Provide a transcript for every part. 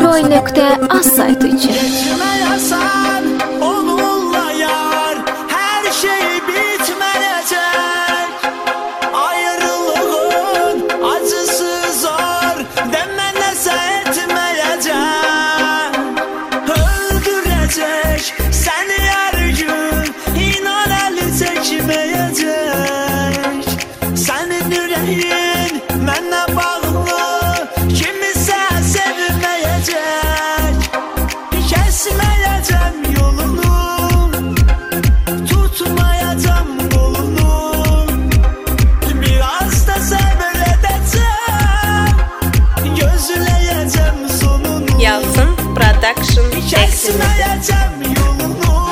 Roy.az saytı için. Карлсон Продакшн. Экстренный.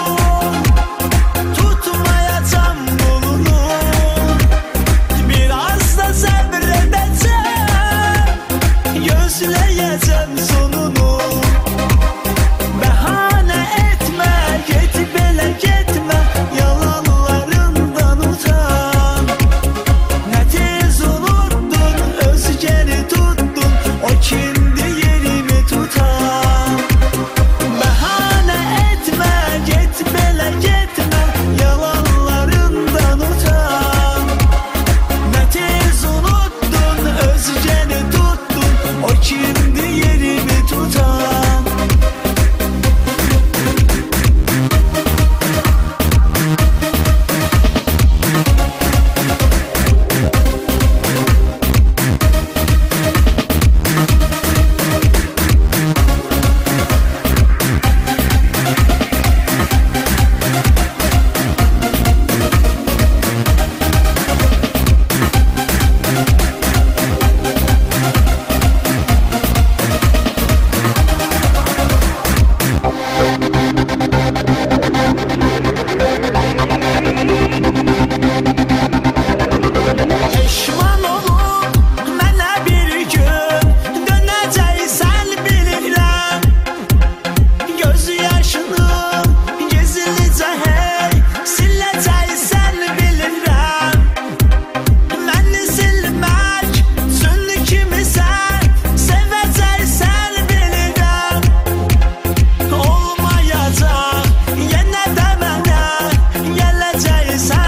जैसा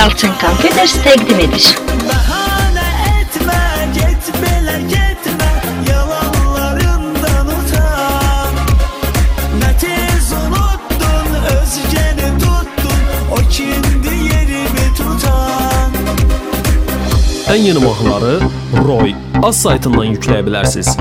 Yalçın Computers təqdim edir. Etmə, get belə, getmə, unuttun, tuttun, o Ən yeni mahnıları Roy az saytından yükləyə bilərsiniz.